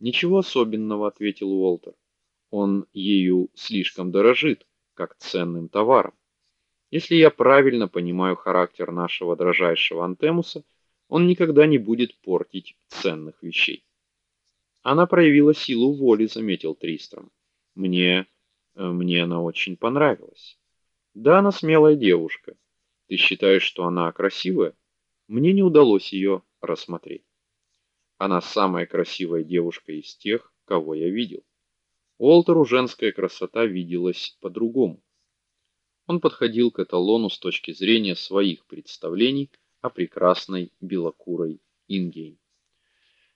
Ничего особенного, ответил Уолтер. Он ею слишком дорожит, как ценным товаром. Если я правильно понимаю характер нашего дрожайшего Антемуса, он никогда не будет портить ценных вещей. Она проявила силу воли, заметил Тристром. Мне э, мне она очень понравилась. Да, она смелая девушка. Ты считаешь, что она красивая? Мне не удалось ее рассмотреть. Она самая красивая девушка из тех, кого я видел. Уолтеру женская красота виделась по-другому. Он подходил к эталону с точки зрения своих представлений о прекрасной белокурой Ингейн.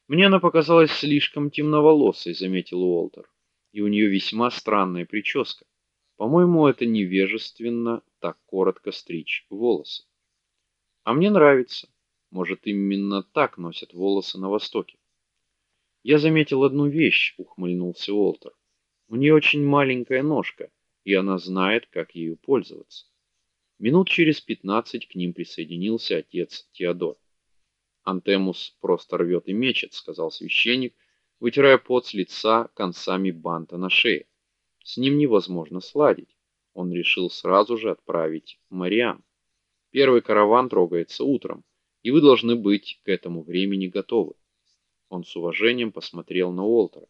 Мне она показалась слишком темноволосой, заметил Уолтер. И у нее весьма странная прическа. По-моему, это невежественно так коротко стричь волосы. А мне нравится. Может, именно так носят волосы на востоке. Я заметил одну вещь, ухмыльнулся Уолтер. У нее очень маленькая ножка, и она знает, как ею пользоваться. Минут через пятнадцать к ним присоединился отец Теодор. Антемус просто рвет и мечет, сказал священник, вытирая пот с лица концами банта на шее. С ним невозможно сладить. Он решил сразу же отправить Мариам. Первый караван трогается утром и вы должны быть к этому времени готовы. Он с уважением посмотрел на Уолтера.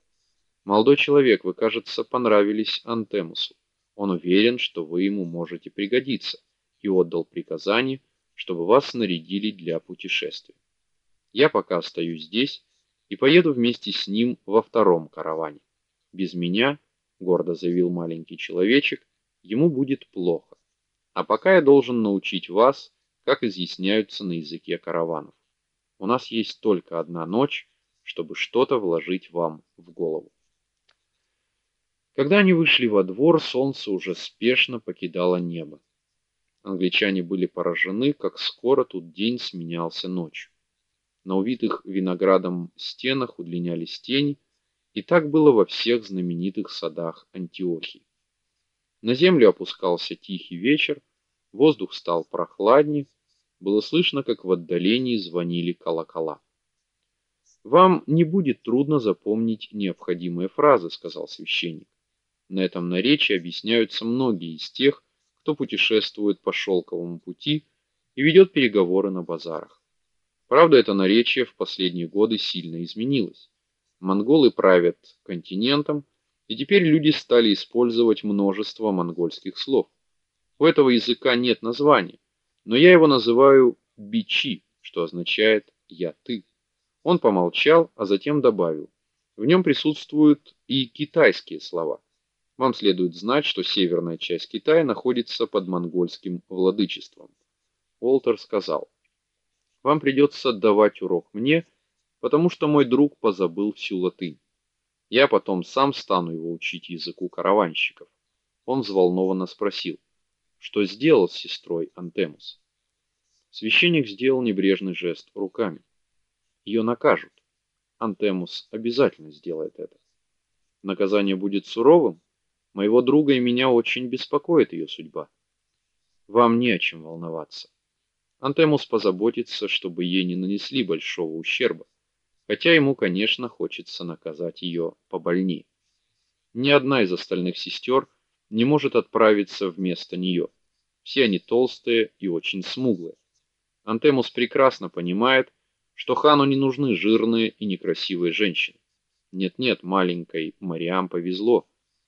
Молодой человек, вы, кажется, понравились Антемусу. Он уверен, что вы ему можете пригодиться, и отдал приказание, чтобы вас нарядили для путешествия. Я пока остаюсь здесь и поеду вместе с ним во втором караване. Без меня, гордо заявил маленький человечек, ему будет плохо. А пока я должен научить вас как изъясняются на языке караванов. У нас есть только одна ночь, чтобы что-то вложить вам в голову. Когда они вышли во двор, солнце уже спешно покидало небо. Англичане были поражены, как скоро тут день сменялся ночью. На увитых виноградом стенах удлинялись тени, и так было во всех знаменитых садах Антиохии. На землю опускался тихий вечер, Воздух стал прохладнее, было слышно, как в отдалении звонили колокола. Вам не будет трудно запомнить необходимые фразы, сказал священник. На этом наречии объясняются многие из тех, кто путешествует по шелковому пути и ведет переговоры на базарах. Правда, это наречие в последние годы сильно изменилось. Монголы правят континентом, и теперь люди стали использовать множество монгольских слов. У этого языка нет названия, но я его называю бичи, что означает я ты. Он помолчал, а затем добавил: в нем присутствуют и китайские слова. Вам следует знать, что северная часть Китая находится под монгольским владычеством. Уолтер сказал: "Вам придется отдавать урок мне, потому что мой друг позабыл всю латынь. Я потом сам стану его учить языку караванщиков". Он взволнованно спросил: что сделал с сестрой Антемус. Священник сделал небрежный жест руками. Ее накажут. Антемус обязательно сделает это. Наказание будет суровым. Моего друга и меня очень беспокоит ее судьба. Вам не о чем волноваться. Антемус позаботится, чтобы ей не нанесли большого ущерба, хотя ему, конечно, хочется наказать ее побольнее. Ни одна из остальных сестер не может отправиться вместо нее. Все они толстые и очень смуглые. Антемус прекрасно понимает, что хану не нужны жирные и некрасивые женщины. Нет-нет, маленькой Мариам повезло.